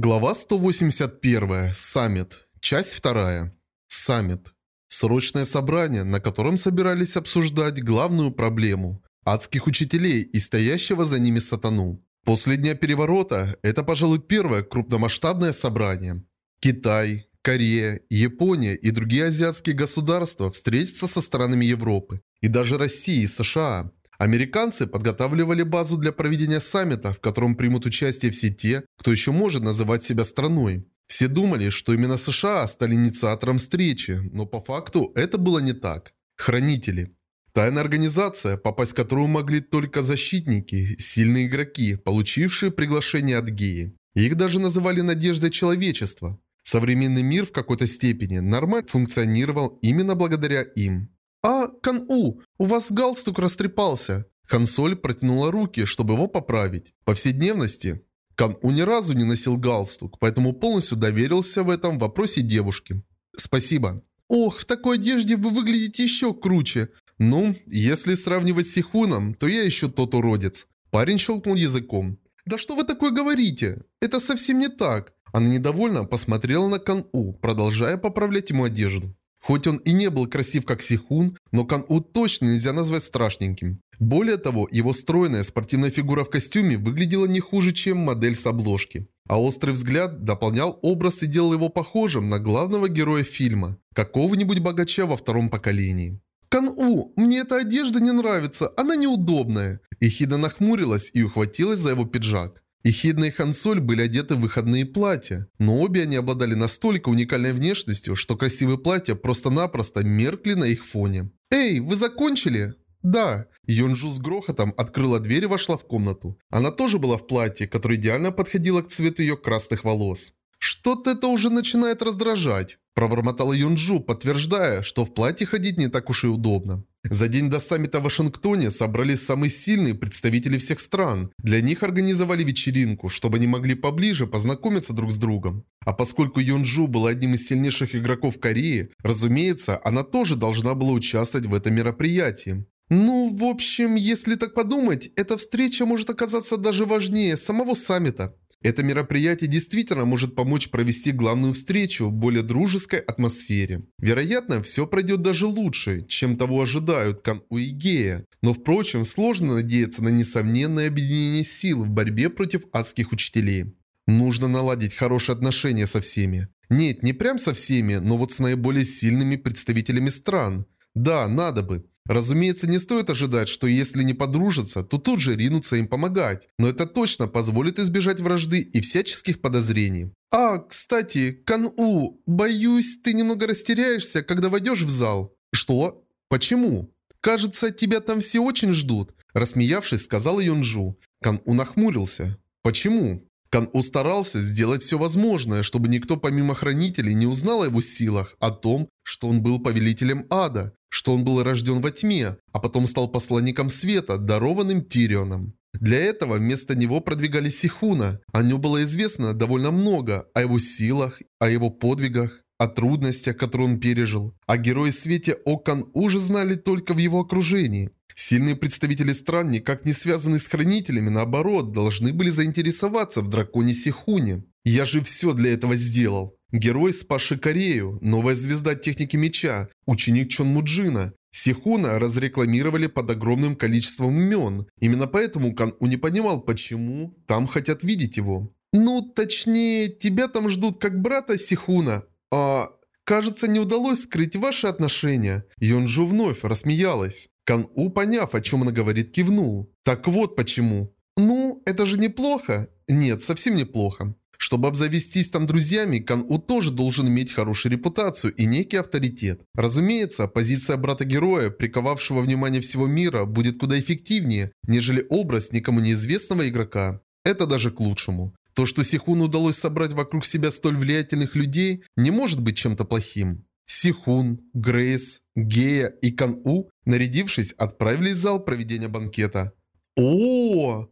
Глава 181. Саммит. Часть 2. Саммит. Срочное собрание, на котором собирались обсуждать главную проблему – адских учителей и стоящего за ними сатану. После Дня Переворота это, пожалуй, первое крупномасштабное собрание. Китай, Корея, Япония и другие азиатские государства встретятся со странами Европы и даже России и США – Американцы подготавливали базу для проведения саммита, в котором примут участие все те, кто еще может называть себя страной. Все думали, что именно США стали инициатором встречи, но по факту это было не так. Хранители. Тайная организация, попасть в которую могли только защитники, сильные игроки, получившие приглашение от геи. Их даже называли «надеждой человечества». Современный мир в какой-то степени нормально функционировал именно благодаря им. «А, Кан-У, у вас галстук растрепался!» Хансоль протянула руки, чтобы его поправить. Повседневности. Кан-У ни разу не носил галстук, поэтому полностью доверился в этом вопросе девушке. «Спасибо». «Ох, в такой одежде вы выглядите еще круче!» «Ну, если сравнивать с Сихуном, то я еще тот уродец». Парень щелкнул языком. «Да что вы такое говорите? Это совсем не так!» Она недовольно посмотрела на Кан-У, продолжая поправлять ему одежду. Хоть он и не был красив как Сихун, но Кан-У точно нельзя назвать страшненьким. Более того, его стройная спортивная фигура в костюме выглядела не хуже, чем модель с обложки. А острый взгляд дополнял образ и делал его похожим на главного героя фильма, какого-нибудь богача во втором поколении. «Кан-У, мне эта одежда не нравится, она неудобная». Ихида нахмурилась и ухватилась за его пиджак. Эхидна и Хансоль были одеты в выходные платья, но обе они обладали настолько уникальной внешностью, что красивые платья просто-напросто меркли на их фоне. «Эй, вы закончили?» «Да». Йонжу с грохотом открыла дверь и вошла в комнату. Она тоже была в платье, которое идеально подходило к цвету ее красных волос. «Что-то это уже начинает раздражать», – пробормотала Юнджу, подтверждая, что в платье ходить не так уж и удобно. За день до саммита в Вашингтоне собрались самые сильные представители всех стран. Для них организовали вечеринку, чтобы они могли поближе познакомиться друг с другом. А поскольку Юнджу была одним из сильнейших игроков Кореи, разумеется, она тоже должна была участвовать в этом мероприятии. Ну, в общем, если так подумать, эта встреча может оказаться даже важнее самого саммита. Это мероприятие действительно может помочь провести главную встречу в более дружеской атмосфере. Вероятно, все пройдет даже лучше, чем того ожидают Кан У и Гея. Но впрочем, сложно надеяться на несомненное объединение сил в борьбе против адских учителей. Нужно наладить хорошие отношения со всеми. Нет, не прям со всеми, но вот с наиболее сильными представителями стран. Да, надо бы. Разумеется, не стоит ожидать, что если не подружатся, то тут же ринутся им помогать. Но это точно позволит избежать вражды и всяческих подозрений. А, кстати, Кан-У, боюсь, ты немного растеряешься, когда войдешь в зал. Что? Почему? Кажется, тебя там все очень ждут. Рассмеявшись, сказал Юнжу. Кан-У нахмурился. Почему? Кан-У старался сделать все возможное, чтобы никто помимо хранителей не узнал о его силах, о том, что он был повелителем ада, что он был рожден во тьме, а потом стал посланником света, дарованным Тирионом. Для этого вместо него продвигали Сихуна. О нем было известно довольно много, о его силах, о его подвигах, о трудностях, которые он пережил. А герои свете Окан уже знали только в его окружении. Сильные представители стран, никак не связанные с хранителями, наоборот, должны были заинтересоваться в драконе Сихуне. Я же все для этого сделал. Герой, спасший Корею, новая звезда техники меча, ученик Чон Муджина. Сихуна разрекламировали под огромным количеством имен. Именно поэтому Кан У не понимал, почему там хотят видеть его. Ну, точнее, тебя там ждут как брата Сихуна. А, кажется, не удалось скрыть ваши отношения. Йонжу вновь рассмеялась. Кан У, поняв, о чем она говорит, кивнул. Так вот почему. Ну, это же неплохо. Нет, совсем неплохо. Чтобы обзавестись там друзьями, Кан-У тоже должен иметь хорошую репутацию и некий авторитет. Разумеется, позиция брата-героя, приковавшего внимание всего мира, будет куда эффективнее, нежели образ никому неизвестного игрока. Это даже к лучшему. То, что Сихуну удалось собрать вокруг себя столь влиятельных людей, не может быть чем-то плохим. Сихун, Грейс, Гея и Кан-У, нарядившись, отправились в зал проведения банкета. О,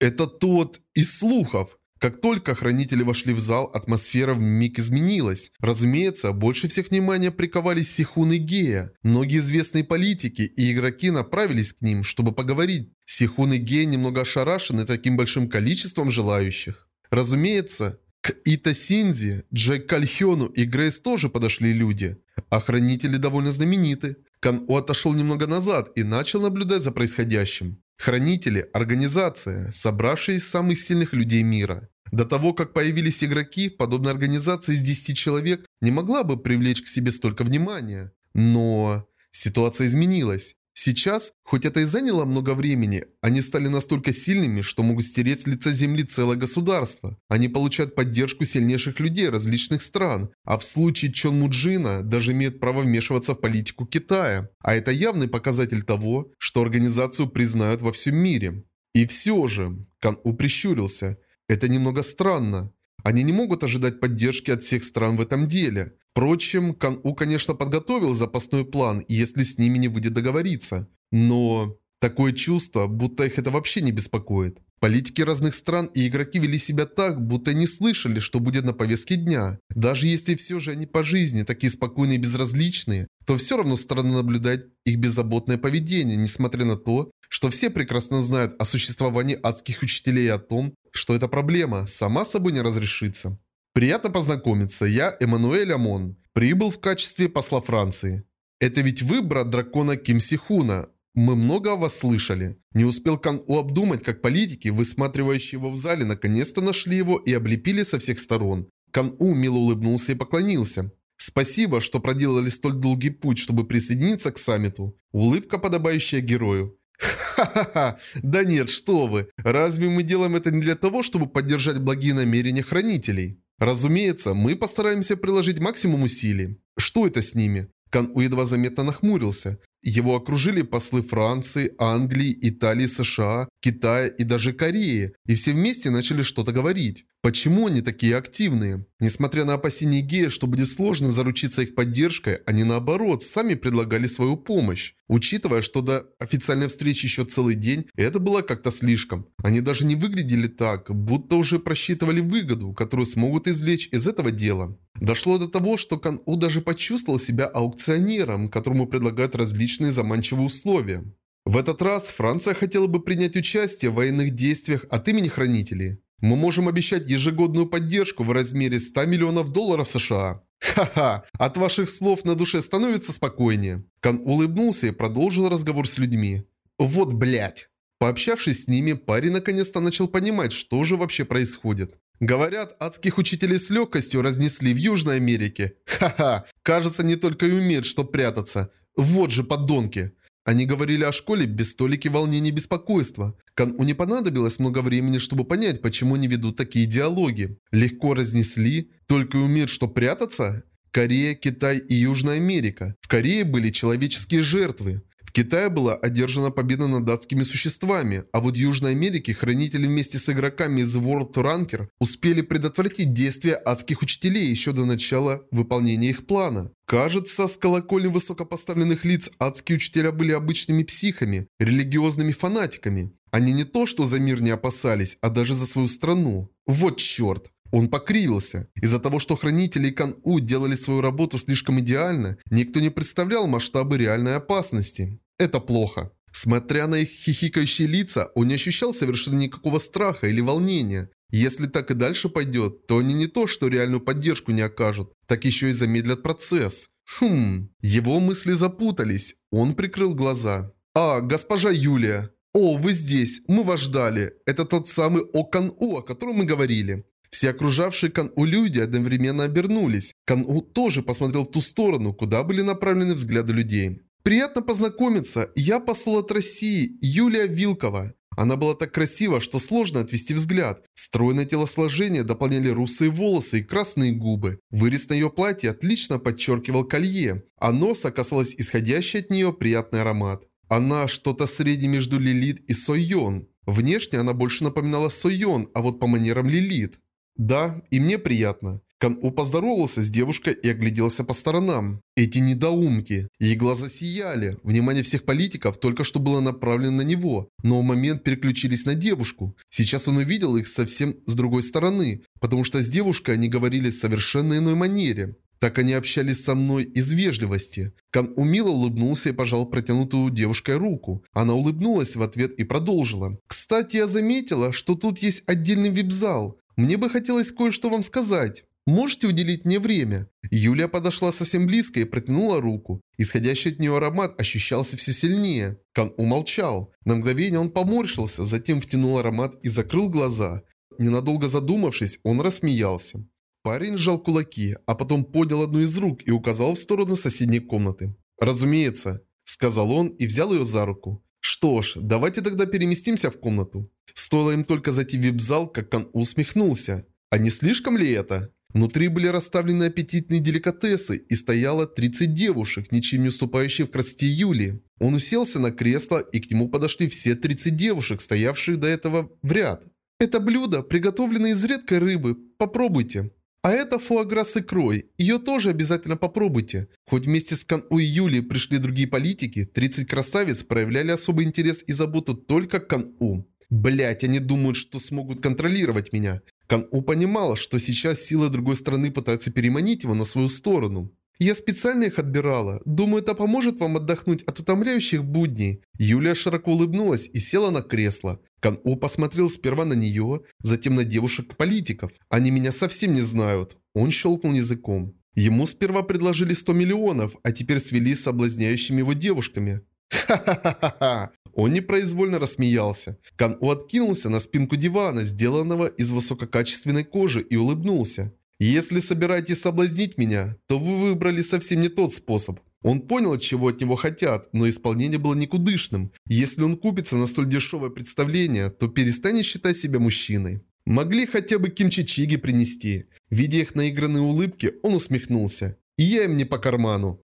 это тот из слухов. Как только хранители вошли в зал, атмосфера вмиг изменилась. Разумеется, больше всех внимания приковались Сихун и Гея. Многие известные политики и игроки направились к ним, чтобы поговорить. Сихун и Гея немного ошарашены таким большим количеством желающих. Разумеется, К Ита Синзи, Джек Кальхёну и Грейс тоже подошли люди. Охранители довольно знамениты. Кан-У отошел немного назад и начал наблюдать за происходящим. Хранители – организация, собравшая из самых сильных людей мира. До того, как появились игроки, подобная организация из 10 человек не могла бы привлечь к себе столько внимания. Но ситуация изменилась. Сейчас, хоть это и заняло много времени, они стали настолько сильными, что могут стереть с лица земли целое государство. Они получают поддержку сильнейших людей различных стран, а в случае Чон Муджина даже имеют право вмешиваться в политику Китая. А это явный показатель того, что организацию признают во всем мире. И все же, Кан У прищурился, это немного странно. Они не могут ожидать поддержки от всех стран в этом деле. Впрочем, Кан-У, конечно, подготовил запасной план, если с ними не будет договориться. Но такое чувство, будто их это вообще не беспокоит. Политики разных стран и игроки вели себя так, будто не слышали, что будет на повестке дня. Даже если все же они по жизни такие спокойные и безразличные, то все равно странно наблюдать их беззаботное поведение, несмотря на то, что все прекрасно знают о существовании адских учителей и о том, что эта проблема сама собой не разрешится. Приятно познакомиться, я Эммануэль Амон. Прибыл в качестве посла Франции. Это ведь вы, брат дракона Ким Сихуна. Мы много о вас слышали. Не успел Кан У обдумать, как политики, высматривающие его в зале, наконец-то нашли его и облепили со всех сторон. Кан У мило улыбнулся и поклонился. Спасибо, что проделали столь долгий путь, чтобы присоединиться к саммиту. Улыбка, подобающая герою. Ха-ха-ха, да нет, что вы. Разве мы делаем это не для того, чтобы поддержать благие намерения хранителей? Разумеется, мы постараемся приложить максимум усилий. Что это с ними? Кан У едва заметно нахмурился. Его окружили послы Франции, Англии, Италии, США, Китая и даже Кореи, и все вместе начали что-то говорить. Почему они такие активные? Несмотря на опасения Гея, что будет сложно заручиться их поддержкой, они наоборот сами предлагали свою помощь. Учитывая, что до официальной встречи еще целый день, это было как-то слишком. Они даже не выглядели так, будто уже просчитывали выгоду, которую смогут извлечь из этого дела. Дошло до того, что Кан-У даже почувствовал себя аукционером, которому предлагают различные заманчивые условия. В этот раз Франция хотела бы принять участие в военных действиях от имени хранителей. Мы можем обещать ежегодную поддержку в размере 100 миллионов долларов США. Ха-ха, от ваших слов на душе становится спокойнее. Кан улыбнулся и продолжил разговор с людьми. Вот блять. Пообщавшись с ними, парень наконец-то начал понимать, что же вообще происходит. Говорят, адских учителей с легкостью разнесли в Южной Америке. Ха-ха, кажется, не только и умеют, что прятаться. Вот же подонки. Они говорили о школе без столики волнений и беспокойства. Кан-У не понадобилось много времени, чтобы понять, почему они ведут такие диалоги. Легко разнесли, только и умеют что прятаться? Корея, Китай и Южная Америка. В Корее были человеческие жертвы. Китае была одержана победа над датскими существами, а вот в Южной Америке хранители вместе с игроками из World Ranker успели предотвратить действия адских учителей еще до начала выполнения их плана. Кажется, с колокольни высокопоставленных лиц адские учителя были обычными психами, религиозными фанатиками. Они не то что за мир не опасались, а даже за свою страну. Вот черт. Он покривился. Из-за того, что хранители Кан-У делали свою работу слишком идеально, никто не представлял масштабы реальной опасности. Это плохо. Смотря на их хихикающие лица, он не ощущал совершенно никакого страха или волнения. Если так и дальше пойдет, то они не то, что реальную поддержку не окажут, так еще и замедлят процесс. Хм, его мысли запутались. Он прикрыл глаза. «А, госпожа Юлия!» «О, вы здесь! Мы вас ждали! Это тот самый Окан-У, о котором мы говорили!» Все окружавшие Кан-У люди одновременно обернулись. Кан-У тоже посмотрел в ту сторону, куда были направлены взгляды людей. Приятно познакомиться. Я посол от России, Юлия Вилкова. Она была так красива, что сложно отвести взгляд. Стройное телосложение дополняли русые волосы и красные губы. Вырез на ее платье отлично подчеркивал колье, а носа касалась исходящий от нее приятный аромат. Она что-то среднее между Лилит и Сойон. Внешне она больше напоминала Сойон, а вот по манерам Лилит. Да, и мне приятно. Кан-У поздоровался с девушкой и огляделся по сторонам. Эти недоумки. Ей глаза сияли. Внимание всех политиков только что было направлено на него. Но в момент переключились на девушку. Сейчас он увидел их совсем с другой стороны. Потому что с девушкой они говорили совершенно иной манере. Так они общались со мной из вежливости. Кан умило улыбнулся и пожал протянутую девушкой руку. Она улыбнулась в ответ и продолжила. «Кстати, я заметила, что тут есть отдельный вип-зал. Мне бы хотелось кое-что вам сказать. Можете уделить мне время?» Юлия подошла совсем близко и протянула руку. Исходящий от нее аромат ощущался все сильнее. Кан умолчал. На мгновение он поморщился, затем втянул аромат и закрыл глаза. Ненадолго задумавшись, он рассмеялся. Парень сжал кулаки, а потом поднял одну из рук и указал в сторону соседней комнаты. «Разумеется», — сказал он и взял ее за руку. «Что ж, давайте тогда переместимся в комнату». Стоило им только зайти в вип-зал, как Кан усмехнулся. «А не слишком ли это?» Внутри были расставлены аппетитные деликатесы и стояло 30 девушек, ничем не уступающих в красоте Юли. Он уселся на кресло и к нему подошли все 30 девушек, стоявшие до этого в ряд. «Это блюдо, приготовленное из редкой рыбы. Попробуйте». А это фуагра с икрой. Ее тоже обязательно попробуйте. Хоть вместе с Кан-У и Юли пришли другие политики, 30 красавиц проявляли особый интерес и заботу только к Кан-У. Блять, они думают, что смогут контролировать меня. Кан-У понимала, что сейчас силы другой страны пытаются переманить его на свою сторону. Я специально их отбирала. Думаю, это поможет вам отдохнуть от утомляющих будней. Юлия широко улыбнулась и села на кресло. Кан-У посмотрел сперва на нее, затем на девушек-политиков. Они меня совсем не знают. Он щелкнул языком. Ему сперва предложили 100 миллионов, а теперь свели с соблазняющими его девушками. Ха-ха-ха-ха! Он непроизвольно рассмеялся. Кан-У откинулся на спинку дивана, сделанного из высококачественной кожи, и улыбнулся. «Если собираетесь соблазнить меня, то вы выбрали совсем не тот способ. Он понял, чего от него хотят, но исполнение было никудышным. Если он купится на столь дешевое представление, то перестанет считать себя мужчиной. Могли хотя бы кимчичиги принести. Видя их наигранные улыбки, он усмехнулся. И я им не по карману.